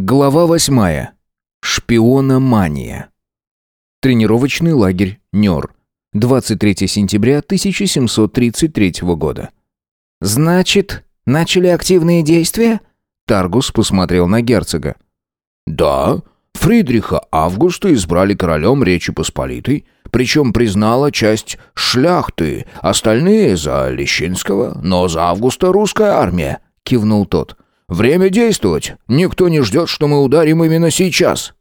Глава восьмая. Шпиономания. Тренировочный лагерь Нёр. 23 сентября 1733 года. «Значит, начали активные действия?» Таргус посмотрел на герцога. «Да, Фридриха Августа избрали королем Речи Посполитой, причем признала часть шляхты, остальные за Лещинского, но за Августа русская армия», — кивнул тот. Время действовать. Никто не ждет, что мы ударим именно сейчас».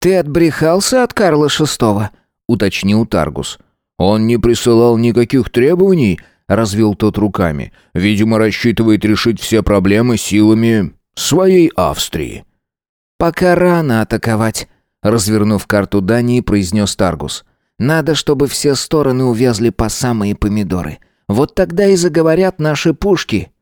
«Ты отбрехался от Карла VI?» — уточнил Таргус. «Он не присылал никаких требований», — развел тот руками. «Видимо, рассчитывает решить все проблемы силами своей Австрии». «Пока рано атаковать», — развернув карту Дании, произнес Таргус. «Надо, чтобы все стороны увязли по самые помидоры. Вот тогда и заговорят наши пушки».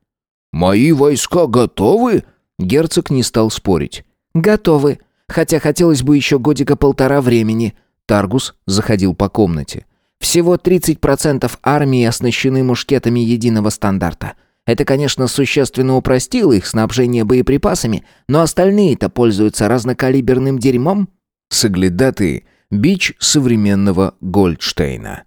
«Мои войска готовы?» Герцог не стал спорить. «Готовы. Хотя хотелось бы еще годика полтора времени». Таргус заходил по комнате. «Всего 30% армии оснащены мушкетами единого стандарта. Это, конечно, существенно упростило их снабжение боеприпасами, но остальные-то пользуются разнокалиберным дерьмом». Соглядатые – бич современного Гольдштейна.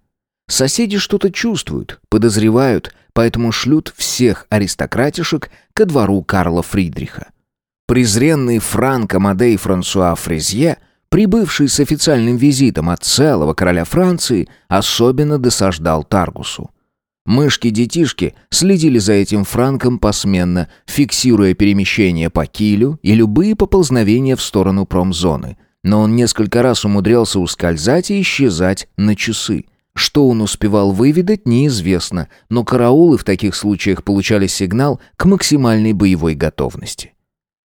Соседи что-то чувствуют, подозревают, поэтому шлют всех аристократишек ко двору Карла Фридриха. Презренный Франк Амадей Франсуа Фрезье, прибывший с официальным визитом от целого короля Франции, особенно досаждал Таргусу. Мышки-детишки следили за этим Франком посменно, фиксируя перемещение по килю и любые поползновения в сторону промзоны. Но он несколько раз умудрялся ускользать и исчезать на часы. Что он успевал выведать, неизвестно, но караулы в таких случаях получали сигнал к максимальной боевой готовности.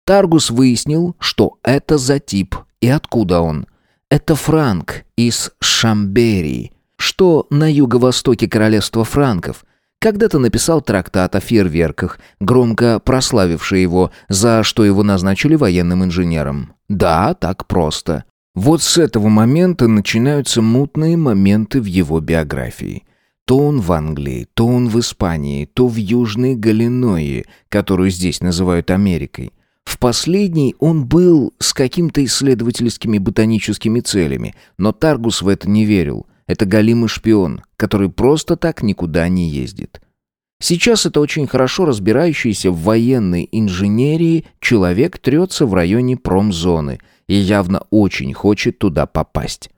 Таргус выяснил, что это за тип и откуда он. Это Франк из Шамберии, что на юго-востоке королевства франков. Когда-то написал трактат о фейерверках, громко прославивший его, за что его назначили военным инженером. Да, так просто. Вот с этого момента начинаются мутные моменты в его биографии. То он в Англии, то он в Испании, то в Южной Галиное, которую здесь называют Америкой. В последней он был с какими-то исследовательскими ботаническими целями, но Таргус в это не верил. Это галимый шпион, который просто так никуда не ездит. Сейчас это очень хорошо разбирающийся в военной инженерии человек трется в районе промзоны – и явно очень хочет туда попасть.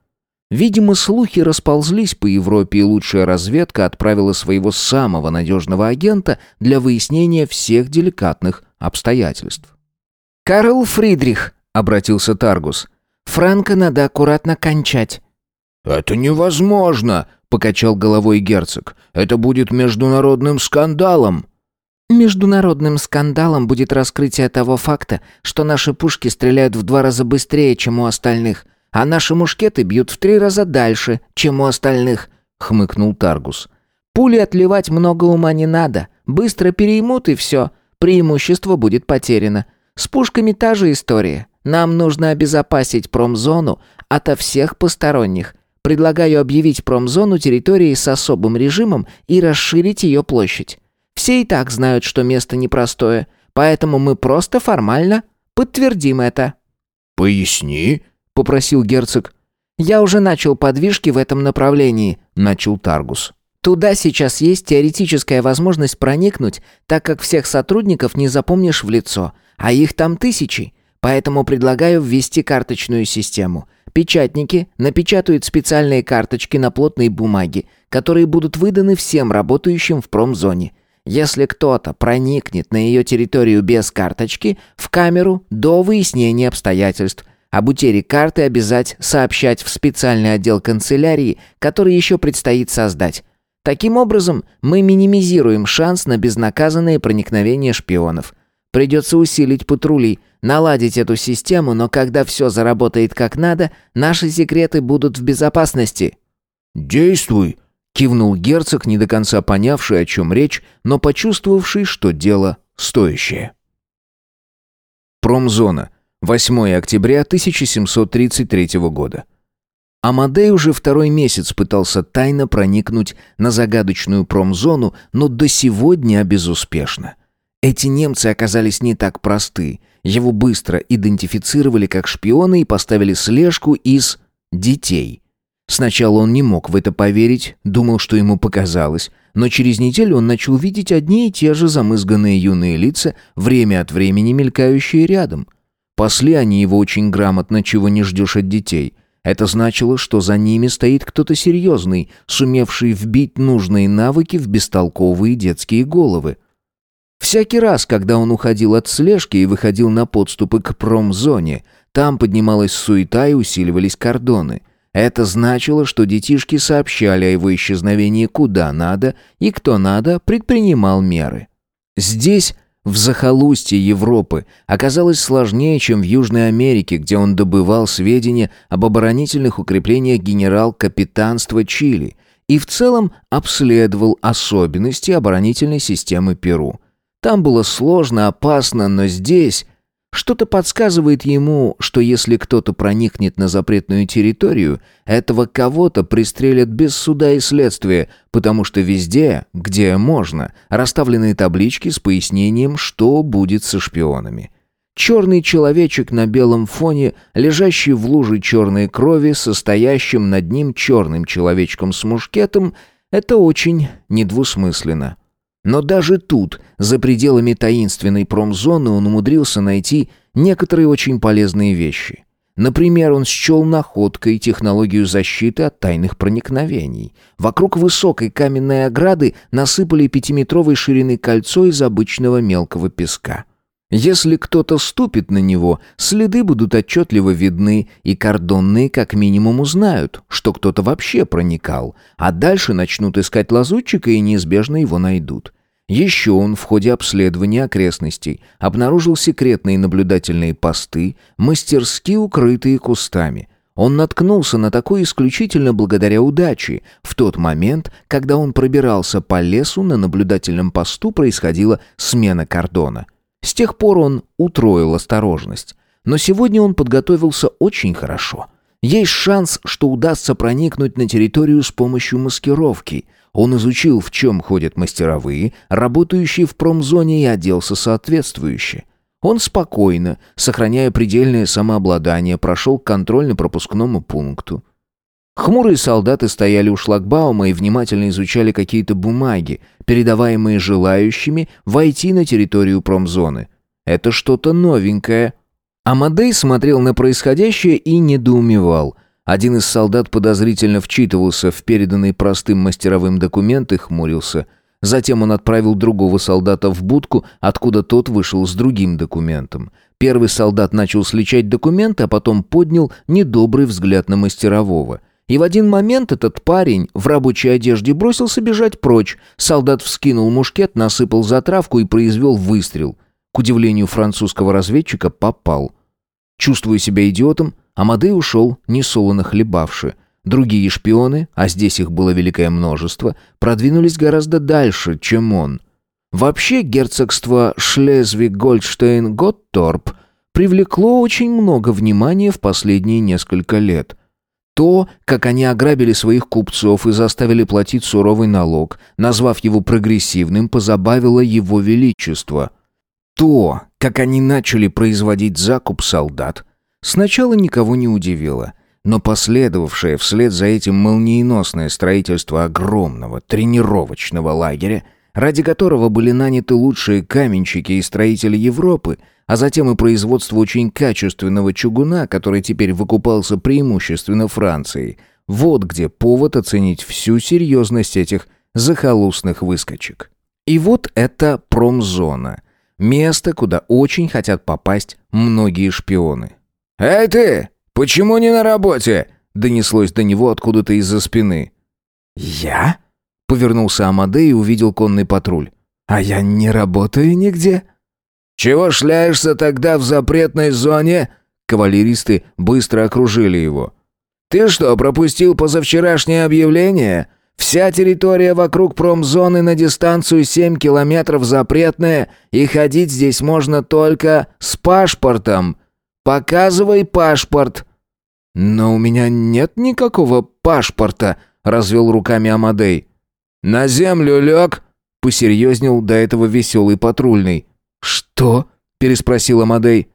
Видимо, слухи расползлись по Европе, и лучшая разведка отправила своего самого надежного агента для выяснения всех деликатных обстоятельств. «Карл Фридрих», — обратился Таргус, — «Франка надо аккуратно кончать». «Это невозможно», — покачал головой герцог. «Это будет международным скандалом». Международным скандалом будет раскрытие того факта, что наши пушки стреляют в два раза быстрее, чем у остальных, а наши мушкеты бьют в три раза дальше, чем у остальных», — хмыкнул Таргус. «Пули отливать много ума не надо. Быстро переймут и все. Преимущество будет потеряно. С пушками та же история. Нам нужно обезопасить промзону ото всех посторонних. Предлагаю объявить промзону территорией с особым режимом и расширить ее площадь. Все и так знают, что место непростое, поэтому мы просто формально подтвердим это». «Поясни», — попросил герцог. «Я уже начал подвижки в этом направлении», — начал Таргус. «Туда сейчас есть теоретическая возможность проникнуть, так как всех сотрудников не запомнишь в лицо, а их там тысячи. Поэтому предлагаю ввести карточную систему. Печатники напечатают специальные карточки на плотной бумаге, которые будут выданы всем работающим в промзоне. Если кто-то проникнет на ее территорию без карточки, в камеру до выяснения обстоятельств. Об утере карты обязать сообщать в специальный отдел канцелярии, который еще предстоит создать. Таким образом, мы минимизируем шанс на безнаказанное проникновение шпионов. Придется усилить патрули, наладить эту систему, но когда все заработает как надо, наши секреты будут в безопасности. «Действуй!» Кивнул герцог, не до конца понявший, о чем речь, но почувствовавший, что дело стоящее. Промзона. 8 октября 1733 года. Амадей уже второй месяц пытался тайно проникнуть на загадочную промзону, но до сегодня безуспешно. Эти немцы оказались не так просты, Его быстро идентифицировали как шпиона и поставили слежку из детей. Сначала он не мог в это поверить, думал, что ему показалось, но через неделю он начал видеть одни и те же замызганные юные лица, время от времени мелькающие рядом. Пасли они его очень грамотно, чего не ждешь от детей. Это значило, что за ними стоит кто-то серьезный, сумевший вбить нужные навыки в бестолковые детские головы. Всякий раз, когда он уходил от слежки и выходил на подступы к промзоне, там поднималась суета и усиливались кордоны. Это значило, что детишки сообщали о его исчезновении куда надо, и кто надо предпринимал меры. Здесь, в захолустье Европы, оказалось сложнее, чем в Южной Америке, где он добывал сведения об оборонительных укреплениях генерал-капитанства Чили и в целом обследовал особенности оборонительной системы Перу. Там было сложно, опасно, но здесь... Что-то подсказывает ему, что если кто-то проникнет на запретную территорию, этого кого-то пристрелят без суда и следствия, потому что везде, где можно, расставлены таблички с пояснением, что будет со шпионами. Черный человечек на белом фоне, лежащий в луже черной крови, состоящим над ним черным человечком с мушкетом, это очень недвусмысленно. Но даже тут, за пределами таинственной промзоны, он умудрился найти некоторые очень полезные вещи. Например, он счел находкой технологию защиты от тайных проникновений. Вокруг высокой каменной ограды насыпали пятиметровой ширины кольцо из обычного мелкого песка. Если кто-то ступит на него, следы будут отчетливо видны, и кордонные как минимум узнают, что кто-то вообще проникал, а дальше начнут искать лазутчика и неизбежно его найдут. Еще он в ходе обследования окрестностей обнаружил секретные наблюдательные посты, мастерски укрытые кустами. Он наткнулся на такое исключительно благодаря удаче. В тот момент, когда он пробирался по лесу, на наблюдательном посту происходила смена кордона. С тех пор он утроил осторожность. Но сегодня он подготовился очень хорошо. Есть шанс, что удастся проникнуть на территорию с помощью маскировки. Он изучил, в чем ходят мастеровые, работающие в промзоне и оделся соответствующе. Он спокойно, сохраняя предельное самообладание, прошел к контрольно-пропускному пункту. Хмурые солдаты стояли у шлагбаума и внимательно изучали какие-то бумаги, передаваемые желающими войти на территорию промзоны. Это что-то новенькое. Амадей смотрел на происходящее и недоумевал. Один из солдат подозрительно вчитывался в переданный простым мастеровым документ и хмурился. Затем он отправил другого солдата в будку, откуда тот вышел с другим документом. Первый солдат начал сличать документы, а потом поднял недобрый взгляд на мастерового – и в один момент этот парень в рабочей одежде бросился бежать прочь. Солдат вскинул мушкет, насыпал затравку и произвел выстрел. К удивлению французского разведчика, попал. Чувствуя себя идиотом, Амадей ушел, несолоно хлебавши. Другие шпионы, а здесь их было великое множество, продвинулись гораздо дальше, чем он. Вообще герцогство Шлезвиг-Гольдштейн-Готторп привлекло очень много внимания в последние несколько лет – то, как они ограбили своих купцов и заставили платить суровый налог, назвав его прогрессивным, позабавило его величество. То, как они начали производить закуп солдат, сначала никого не удивило, но последовавшее вслед за этим молниеносное строительство огромного тренировочного лагеря, ради которого были наняты лучшие каменщики и строители Европы – а затем и производство очень качественного чугуна, который теперь выкупался преимущественно Францией. Вот где повод оценить всю серьезность этих захолустных выскочек. И вот это промзона. Место, куда очень хотят попасть многие шпионы. «Эй ты! Почему не на работе?» Донеслось до него откуда-то из-за спины. «Я?» Повернулся Амадей и увидел конный патруль. «А я не работаю нигде?» «Чего шляешься тогда в запретной зоне?» Кавалеристы быстро окружили его. «Ты что, пропустил позавчерашнее объявление? Вся территория вокруг промзоны на дистанцию 7 километров запретная, и ходить здесь можно только с паспортом. Показывай паспорт». «Но у меня нет никакого паспорта», — развел руками Амадей. «На землю лег», — посерьезнел до этого веселый патрульный. «Что?» — переспросил Амадей.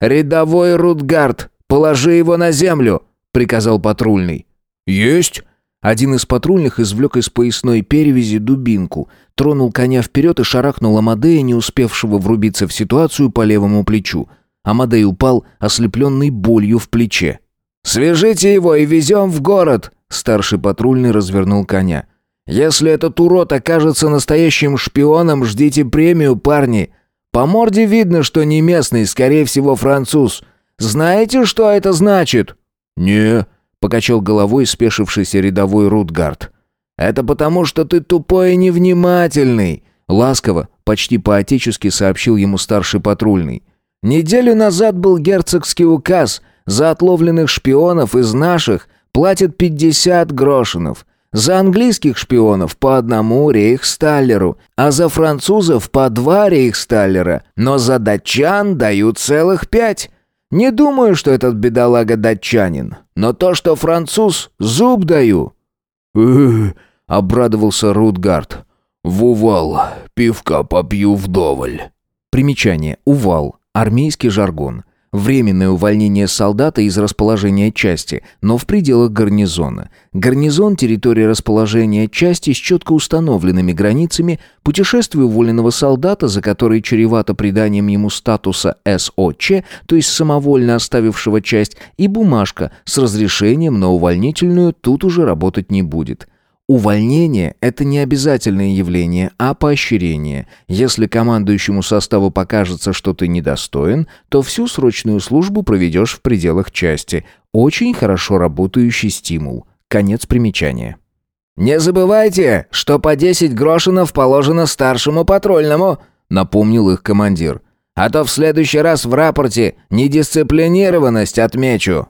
«Рядовой Рутгард, положи его на землю!» — приказал патрульный. «Есть!» Один из патрульных извлек из поясной перевязи дубинку, тронул коня вперед и шарахнул Амадея, не успевшего врубиться в ситуацию по левому плечу. Амадей упал, ослепленный болью в плече. «Свяжите его и везем в город!» Старший патрульный развернул коня. «Если этот урод окажется настоящим шпионом, ждите премию, парни. По морде видно, что не местный, скорее всего, француз. Знаете, что это значит?» «Не», — покачал головой спешившийся рядовой Рутгард. «Это потому, что ты тупой и невнимательный», — ласково, почти по-отечески сообщил ему старший патрульный. «Неделю назад был герцогский указ — за отловленных шпионов из наших платят 50 грошинов. За английских шпионов по одному рейхсталлеру, а за французов по два рейхсталлера, но за датчан дают целых пять. Не думаю, что этот бедолага датчанин, но то, что француз, зуб даю». «Эх», — обрадовался Рутгард. «В увал, пивка попью вдоволь». Примечание. Увал. Армейский жаргон. Временное увольнение солдата из расположения части, но в пределах гарнизона. Гарнизон – территория расположения части с четко установленными границами, путешествие уволенного солдата, за которое чревато приданием ему статуса СОЧ, то есть самовольно оставившего часть, и бумажка с разрешением на увольнительную тут уже работать не будет – Увольнение – это не обязательное явление, а поощрение. Если командующему составу покажется, что ты недостоин, то всю срочную службу проведешь в пределах части. Очень хорошо работающий стимул. Конец примечания. «Не забывайте, что по 10 грошинов положено старшему патрульному», – напомнил их командир. «А то в следующий раз в рапорте недисциплинированность отмечу».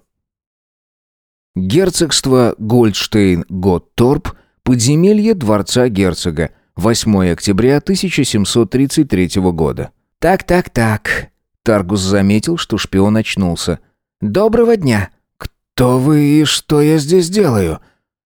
Герцогство Гольдштейн-Готторп – Подземелье дворца герцога. 8 октября 1733 года. «Так-так-так». Таргус заметил, что шпион очнулся. «Доброго дня». «Кто вы и что я здесь делаю?»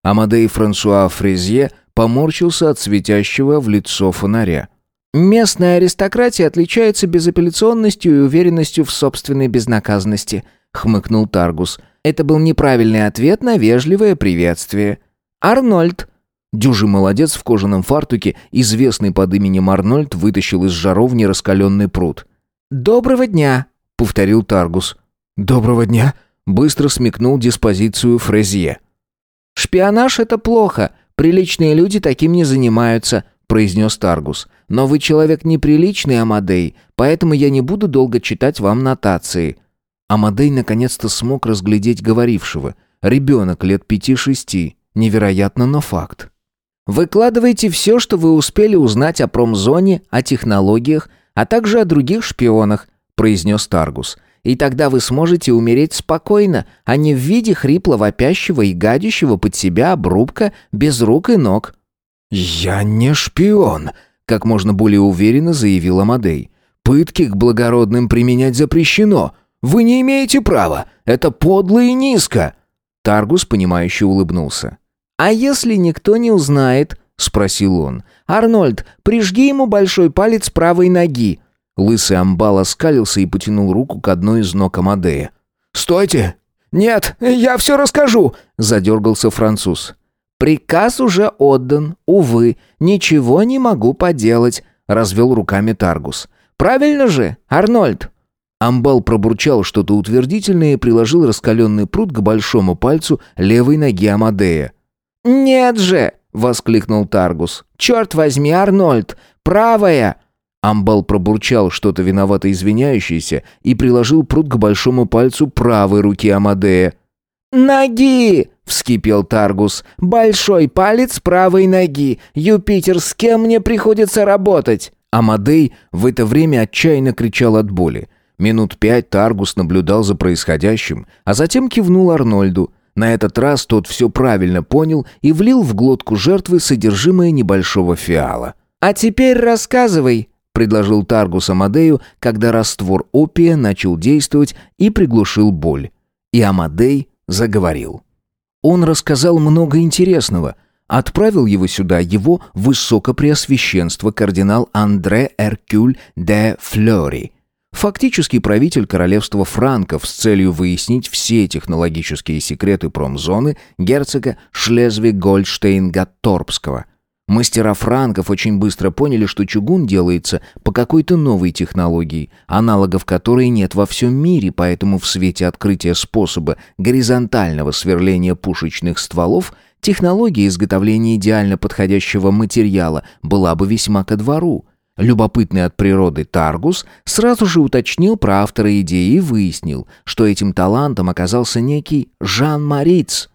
Амадей Франсуа Фрезье поморщился от светящего в лицо фонаря. «Местная аристократия отличается безапелляционностью и уверенностью в собственной безнаказанности», — хмыкнул Таргус. «Это был неправильный ответ на вежливое приветствие». «Арнольд», Дюжий молодец в кожаном фартуке, известный под именем Арнольд, вытащил из жаровни раскаленный пруд. «Доброго дня!» — повторил Таргус. «Доброго дня!» — быстро смекнул диспозицию Фрезье. «Шпионаж — это плохо. Приличные люди таким не занимаются», — произнес Таргус. «Но вы человек неприличный, Амадей, поэтому я не буду долго читать вам нотации». Амадей наконец-то смог разглядеть говорившего. Ребенок лет пяти-шести. Невероятно, но факт. Выкладывайте все, что вы успели узнать о промзоне, о технологиях, а также о других шпионах», — произнес Таргус. «И тогда вы сможете умереть спокойно, а не в виде хрипло-вопящего и гадящего под себя обрубка без рук и ног». «Я не шпион», — как можно более уверенно заявил Амадей. «Пытки к благородным применять запрещено. Вы не имеете права. Это подло и низко». Таргус, понимающе улыбнулся. «А если никто не узнает?» — спросил он. «Арнольд, прижги ему большой палец правой ноги». Лысый амбал оскалился и потянул руку к одной из ног Амадея. «Стойте! Нет, я все расскажу!» — задергался француз. «Приказ уже отдан. Увы, ничего не могу поделать», — развел руками Таргус. «Правильно же, Арнольд?» Амбал пробурчал что-то утвердительное и приложил раскаленный пруд к большому пальцу левой ноги Амадея. «Нет же!» — воскликнул Таргус. «Черт возьми, Арнольд! Правая!» Амбал пробурчал что-то виновато извиняющееся и приложил пруд к большому пальцу правой руки Амадея. «Ноги!» — вскипел Таргус. «Большой палец правой ноги! Юпитер, с кем мне приходится работать?» Амадей в это время отчаянно кричал от боли. Минут пять Таргус наблюдал за происходящим, а затем кивнул Арнольду. На этот раз тот все правильно понял и влил в глотку жертвы содержимое небольшого фиала. «А теперь рассказывай», — предложил Таргус Амадею, когда раствор опия начал действовать и приглушил боль. И Амадей заговорил. Он рассказал много интересного. Отправил его сюда его высокопреосвященство кардинал Андре Эркюль де Флори — фактически правитель королевства франков с целью выяснить все технологические секреты промзоны герцога Шлезвиг-Гольдштейн-Гатторпского. Мастера франков очень быстро поняли, что чугун делается по какой-то новой технологии, аналогов которой нет во всем мире, поэтому в свете открытия способа горизонтального сверления пушечных стволов технология изготовления идеально подходящего материала была бы весьма ко двору. Любопытный от природы Таргус сразу же уточнил про автора идеи и выяснил, что этим талантом оказался некий Жан Мариц,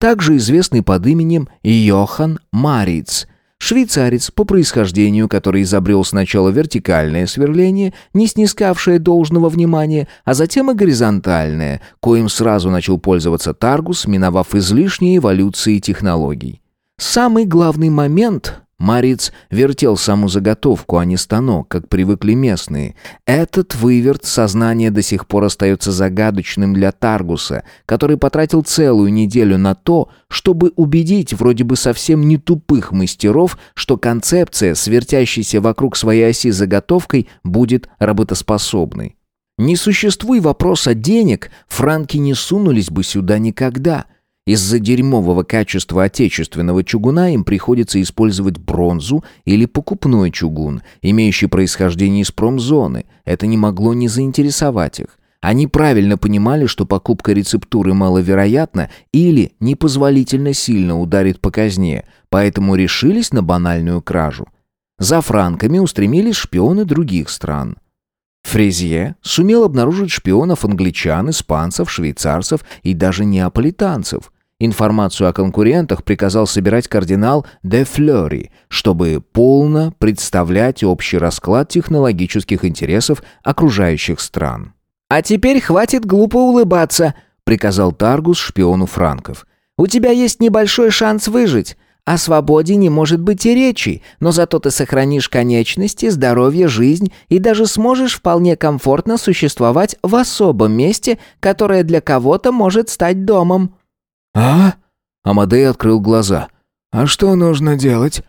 также известный под именем Йохан Мариц – Швейцарец по происхождению, который изобрел сначала вертикальное сверление, не снискавшее должного внимания, а затем и горизонтальное, коим сразу начал пользоваться Таргус, миновав излишние эволюции технологий. Самый главный момент Мариц вертел саму заготовку, а не станок, как привыкли местные. Этот выверт сознания до сих пор остается загадочным для Таргуса, который потратил целую неделю на то, чтобы убедить вроде бы совсем не тупых мастеров, что концепция, свертящейся вокруг своей оси заготовкой, будет работоспособной. Не существуй вопроса денег, франки не сунулись бы сюда никогда – из-за дерьмового качества отечественного чугуна им приходится использовать бронзу или покупной чугун, имеющий происхождение из промзоны. Это не могло не заинтересовать их. Они правильно понимали, что покупка рецептуры маловероятна или непозволительно сильно ударит по казне, поэтому решились на банальную кражу. За франками устремились шпионы других стран. Фрезье сумел обнаружить шпионов англичан, испанцев, швейцарцев и даже неаполитанцев – Информацию о конкурентах приказал собирать кардинал де Флори, чтобы полно представлять общий расклад технологических интересов окружающих стран. «А теперь хватит глупо улыбаться», — приказал Таргус шпиону франков. «У тебя есть небольшой шанс выжить. О свободе не может быть и речи, но зато ты сохранишь конечности, здоровье, жизнь и даже сможешь вполне комфортно существовать в особом месте, которое для кого-то может стать домом». «А?» Амадей открыл глаза. «А что нужно делать?»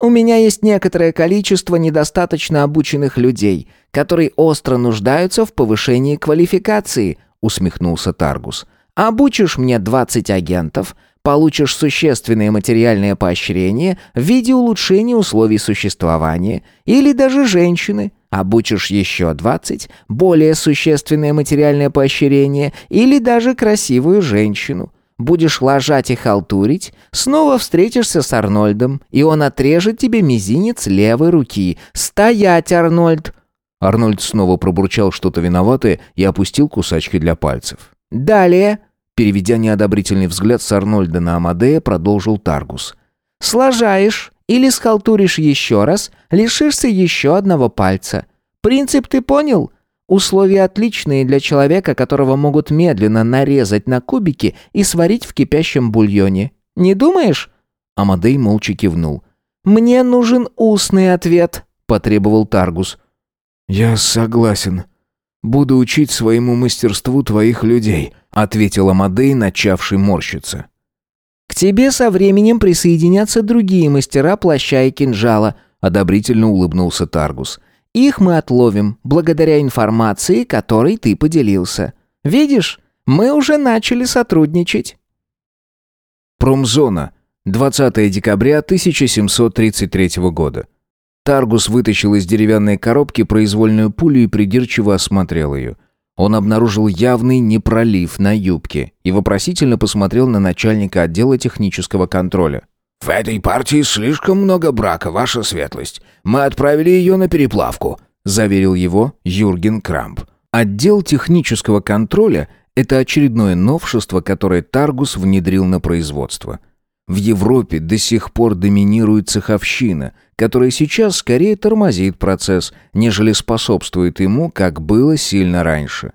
«У меня есть некоторое количество недостаточно обученных людей, которые остро нуждаются в повышении квалификации», усмехнулся Таргус. «Обучишь мне 20 агентов, получишь существенное материальное поощрение в виде улучшения условий существования или даже женщины. Обучишь еще 20, более существенное материальное поощрение или даже красивую женщину будешь ложать и халтурить, снова встретишься с Арнольдом, и он отрежет тебе мизинец левой руки. Стоять, Арнольд!» Арнольд снова пробурчал что-то виноватое и опустил кусачки для пальцев. «Далее!» Переведя неодобрительный взгляд с Арнольда на Амадея, продолжил Таргус. «Сложаешь или схалтуришь еще раз, лишишься еще одного пальца. Принцип ты понял?» Условия отличные для человека, которого могут медленно нарезать на кубики и сварить в кипящем бульоне. Не думаешь?» Амадей молча кивнул. «Мне нужен устный ответ», — потребовал Таргус. «Я согласен. Буду учить своему мастерству твоих людей», — ответил Амадей, начавший морщиться. «К тебе со временем присоединятся другие мастера плаща и кинжала», — одобрительно улыбнулся Таргус. Их мы отловим, благодаря информации, которой ты поделился. Видишь, мы уже начали сотрудничать». Промзона. 20 декабря 1733 года. Таргус вытащил из деревянной коробки произвольную пулю и придирчиво осмотрел ее. Он обнаружил явный непролив на юбке и вопросительно посмотрел на начальника отдела технического контроля. «В этой партии слишком много брака, ваша светлость. Мы отправили ее на переплавку», — заверил его Юрген Крамп. Отдел технического контроля — это очередное новшество, которое Таргус внедрил на производство. В Европе до сих пор доминирует цеховщина, которая сейчас скорее тормозит процесс, нежели способствует ему, как было сильно раньше.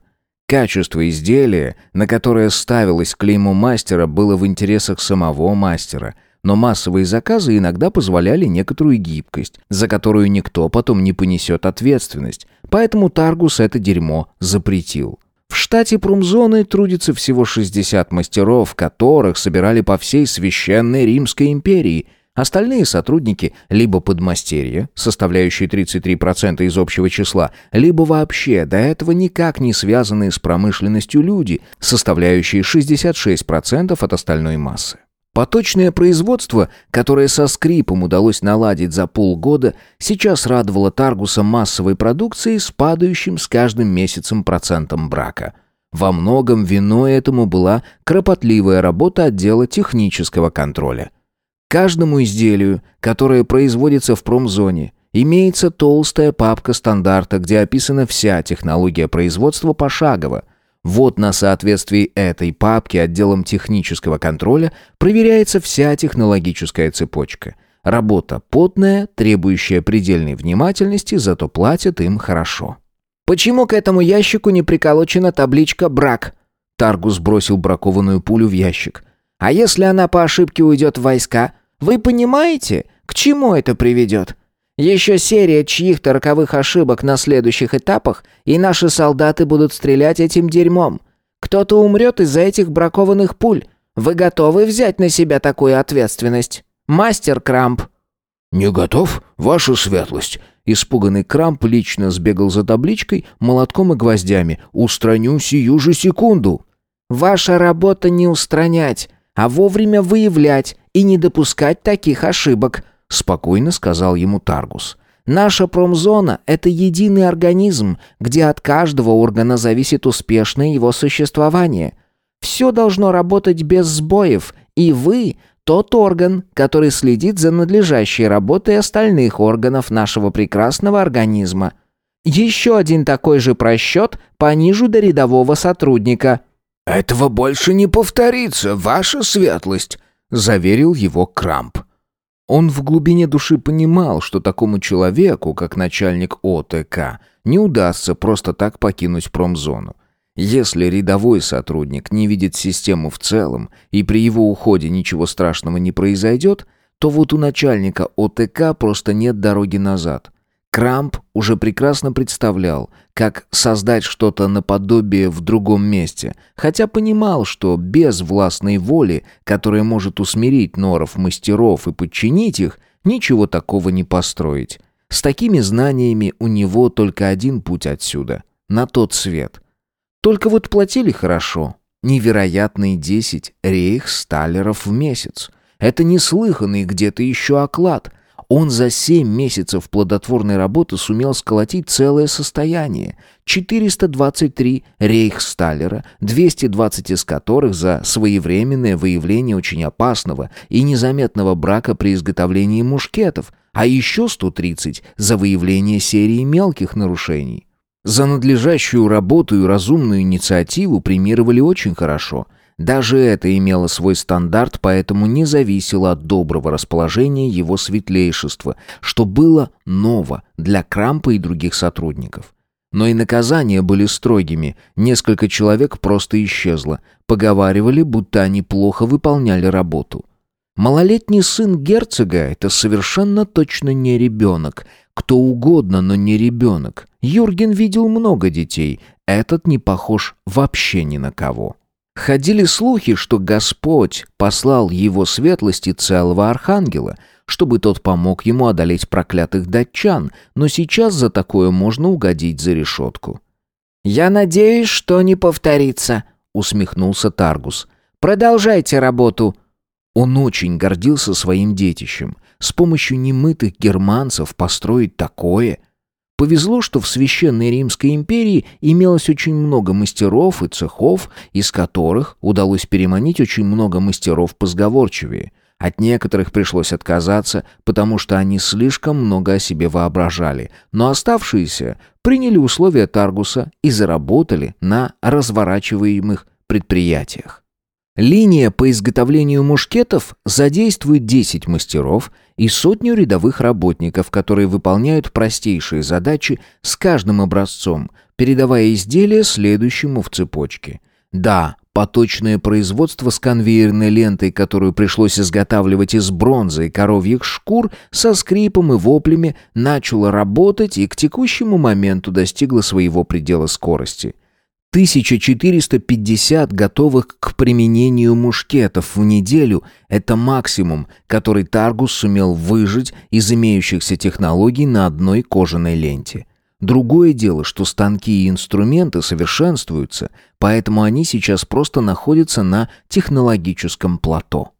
Качество изделия, на которое ставилось клеймо мастера, было в интересах самого мастера — но массовые заказы иногда позволяли некоторую гибкость, за которую никто потом не понесет ответственность, поэтому Таргус это дерьмо запретил. В штате промзоны трудится всего 60 мастеров, которых собирали по всей священной Римской империи, Остальные сотрудники либо подмастерья, составляющие 33% из общего числа, либо вообще до этого никак не связанные с промышленностью люди, составляющие 66% от остальной массы. Поточное производство, которое со скрипом удалось наладить за полгода, сейчас радовало Таргуса массовой продукцией с падающим с каждым месяцем процентом брака. Во многом виной этому была кропотливая работа отдела технического контроля. Каждому изделию, которое производится в промзоне, имеется толстая папка стандарта, где описана вся технология производства пошагово. Вот на соответствии этой папки отделом технического контроля проверяется вся технологическая цепочка. Работа потная, требующая предельной внимательности, зато платят им хорошо. «Почему к этому ящику не приколочена табличка «Брак»?» Таргус бросил бракованную пулю в ящик. А если она по ошибке уйдет в войска? Вы понимаете, к чему это приведет? Еще серия чьих-то роковых ошибок на следующих этапах, и наши солдаты будут стрелять этим дерьмом. Кто-то умрет из-за этих бракованных пуль. Вы готовы взять на себя такую ответственность? Мастер Крамп». «Не готов, ваша светлость». Испуганный Крамп лично сбегал за табличкой, молотком и гвоздями. «Устраню сию же секунду». «Ваша работа не устранять, а вовремя выявлять и не допускать таких ошибок», — спокойно сказал ему Таргус. «Наша промзона — это единый организм, где от каждого органа зависит успешное его существование. Все должно работать без сбоев, и вы — тот орган, который следит за надлежащей работой остальных органов нашего прекрасного организма. Еще один такой же просчет понижу до рядового сотрудника». «Этого больше не повторится, ваша светлость», — заверил его Крамп. Он в глубине души понимал, что такому человеку, как начальник ОТК, не удастся просто так покинуть промзону. Если рядовой сотрудник не видит систему в целом и при его уходе ничего страшного не произойдет, то вот у начальника ОТК просто нет дороги назад. Крамп уже прекрасно представлял, как создать что-то наподобие в другом месте, хотя понимал, что без властной воли, которая может усмирить норов мастеров и подчинить их, ничего такого не построить. С такими знаниями у него только один путь отсюда — на тот свет. Только вот платили хорошо. Невероятные десять рейхсталеров в месяц. Это неслыханный где-то еще оклад — он за семь месяцев плодотворной работы сумел сколотить целое состояние. 423 рейхсталлера, 220 из которых за своевременное выявление очень опасного и незаметного брака при изготовлении мушкетов, а еще 130 за выявление серии мелких нарушений. За надлежащую работу и разумную инициативу премировали очень хорошо – даже это имело свой стандарт, поэтому не зависело от доброго расположения его светлейшества, что было ново для Крампа и других сотрудников. Но и наказания были строгими, несколько человек просто исчезло, поговаривали, будто они плохо выполняли работу. Малолетний сын герцога — это совершенно точно не ребенок. Кто угодно, но не ребенок. Юрген видел много детей, этот не похож вообще ни на кого. Ходили слухи, что Господь послал его светлости целого архангела, чтобы тот помог ему одолеть проклятых датчан, но сейчас за такое можно угодить за решетку. «Я надеюсь, что не повторится», — усмехнулся Таргус. «Продолжайте работу». Он очень гордился своим детищем. С помощью немытых германцев построить такое — Повезло, что в Священной Римской империи имелось очень много мастеров и цехов, из которых удалось переманить очень много мастеров позговорчивее. От некоторых пришлось отказаться, потому что они слишком много о себе воображали, но оставшиеся приняли условия Таргуса и заработали на разворачиваемых предприятиях. Линия по изготовлению мушкетов задействует 10 мастеров и сотню рядовых работников, которые выполняют простейшие задачи с каждым образцом, передавая изделие следующему в цепочке. Да, поточное производство с конвейерной лентой, которую пришлось изготавливать из бронзы и коровьих шкур, со скрипом и воплями начало работать и к текущему моменту достигло своего предела скорости – 1450 готовых к применению мушкетов в неделю – это максимум, который Таргус сумел выжить из имеющихся технологий на одной кожаной ленте. Другое дело, что станки и инструменты совершенствуются, поэтому они сейчас просто находятся на технологическом плато.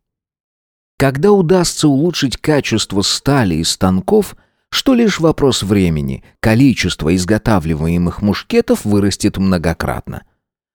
Когда удастся улучшить качество стали и станков – что лишь вопрос времени, количество изготавливаемых мушкетов вырастет многократно.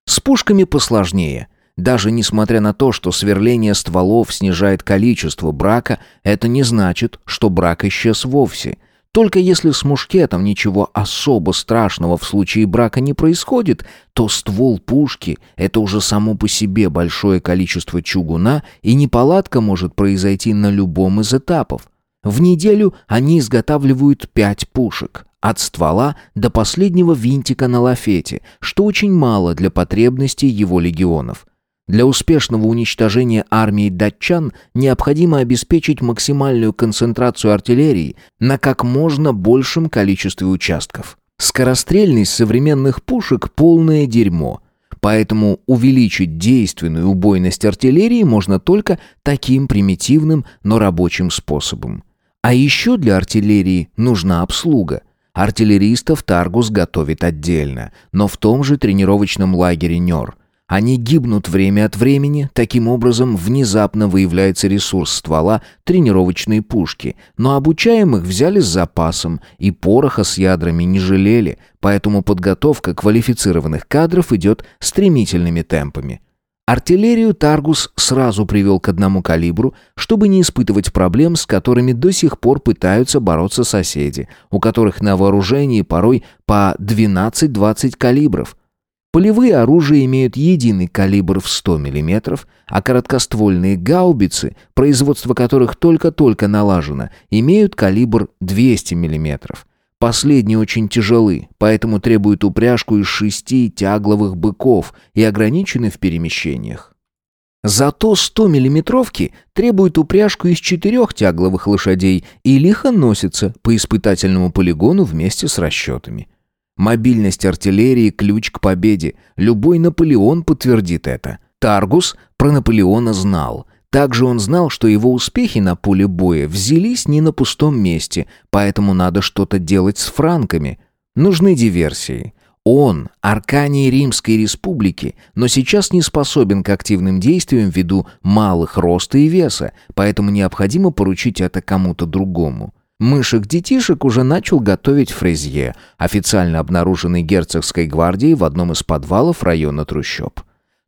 С пушками посложнее. Даже несмотря на то, что сверление стволов снижает количество брака, это не значит, что брак исчез вовсе. Только если с мушкетом ничего особо страшного в случае брака не происходит, то ствол пушки – это уже само по себе большое количество чугуна, и неполадка может произойти на любом из этапов. В неделю они изготавливают пять пушек, от ствола до последнего винтика на лафете, что очень мало для потребностей его легионов. Для успешного уничтожения армии датчан необходимо обеспечить максимальную концентрацию артиллерии на как можно большем количестве участков. Скорострельность современных пушек – полное дерьмо – Поэтому увеличить действенную убойность артиллерии можно только таким примитивным, но рабочим способом. А еще для артиллерии нужна обслуга. Артиллеристов Таргус готовит отдельно, но в том же тренировочном лагере Нёр. Они гибнут время от времени, таким образом внезапно выявляется ресурс ствола тренировочной пушки, но обучаемых взяли с запасом и пороха с ядрами не жалели, поэтому подготовка квалифицированных кадров идет стремительными темпами. Артиллерию Таргус сразу привел к одному калибру, чтобы не испытывать проблем, с которыми до сих пор пытаются бороться соседи, у которых на вооружении порой по 12-20 калибров. Полевые оружия имеют единый калибр в 100 мм, а короткоствольные гаубицы, производство которых только-только налажено, имеют калибр 200 мм. Последние очень тяжелы, поэтому требуют упряжку из шести тягловых быков и ограничены в перемещениях. Зато 100-миллиметровки требуют упряжку из четырех тягловых лошадей и лихо носятся по испытательному полигону вместе с расчетами. Мобильность артиллерии – ключ к победе. Любой Наполеон подтвердит это. Таргус про Наполеона знал – также он знал, что его успехи на поле боя взялись не на пустом месте, поэтому надо что-то делать с франками. Нужны диверсии. Он, Арканий Римской Республики, но сейчас не способен к активным действиям ввиду малых роста и веса, поэтому необходимо поручить это кому-то другому. Мышек-детишек уже начал готовить Фрезье, официально обнаруженный герцогской гвардией в одном из подвалов района трущоб.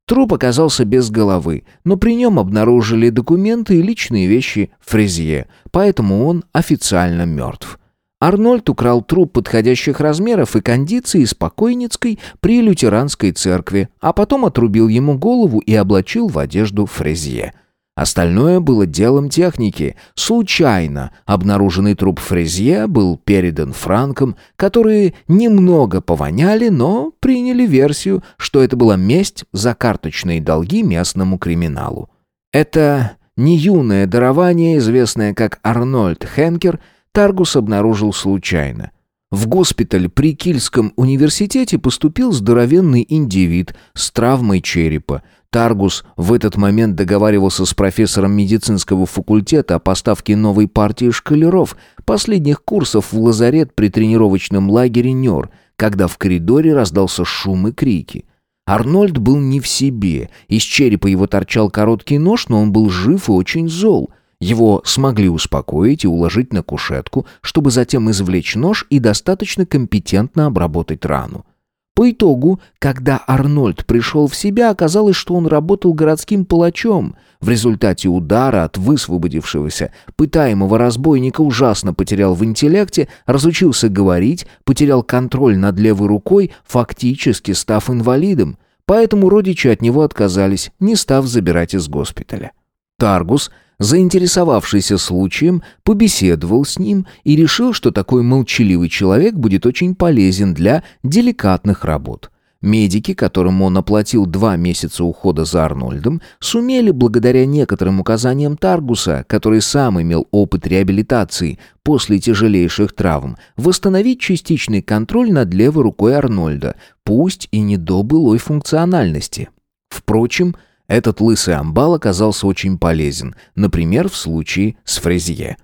Труп оказался без головы, но при нем обнаружили документы и личные вещи Фрезье, поэтому он официально мертв. Арнольд украл труп подходящих размеров и кондиций из покойницкой при лютеранской церкви, а потом отрубил ему голову и облачил в одежду Фрезье – Остальное было делом техники. Случайно обнаруженный труп Фрезье был передан франкам, которые немного повоняли, но приняли версию, что это была месть за карточные долги местному криминалу. Это не юное дарование, известное как Арнольд Хенкер, Таргус обнаружил случайно. В госпиталь при Кильском университете поступил здоровенный индивид с травмой черепа. Таргус в этот момент договаривался с профессором медицинского факультета о поставке новой партии шкалеров, последних курсов в лазарет при тренировочном лагере Нёр, когда в коридоре раздался шум и крики. Арнольд был не в себе, из черепа его торчал короткий нож, но он был жив и очень зол. Его смогли успокоить и уложить на кушетку, чтобы затем извлечь нож и достаточно компетентно обработать рану. По итогу, когда Арнольд пришел в себя, оказалось, что он работал городским палачом. В результате удара от высвободившегося, пытаемого разбойника ужасно потерял в интеллекте, разучился говорить, потерял контроль над левой рукой, фактически став инвалидом. Поэтому родичи от него отказались, не став забирать из госпиталя. Таргус заинтересовавшийся случаем, побеседовал с ним и решил, что такой молчаливый человек будет очень полезен для деликатных работ. Медики, которым он оплатил два месяца ухода за Арнольдом, сумели, благодаря некоторым указаниям Таргуса, который сам имел опыт реабилитации после тяжелейших травм, восстановить частичный контроль над левой рукой Арнольда, пусть и не до былой функциональности. Впрочем, этот лысый амбал оказался очень полезен, например, в случае с Фрезье.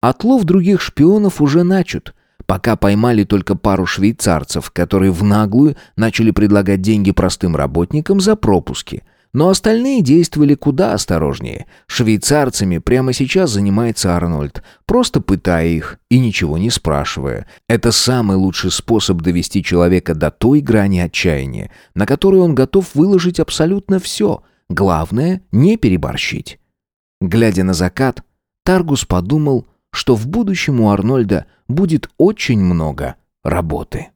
Отлов других шпионов уже начат – пока поймали только пару швейцарцев, которые в наглую начали предлагать деньги простым работникам за пропуски. Но остальные действовали куда осторожнее. Швейцарцами прямо сейчас занимается Арнольд, просто пытая их и ничего не спрашивая. Это самый лучший способ довести человека до той грани отчаяния, на которую он готов выложить абсолютно все. Главное, не переборщить. Глядя на закат, Таргус подумал, что в будущем у Арнольда будет очень много работы.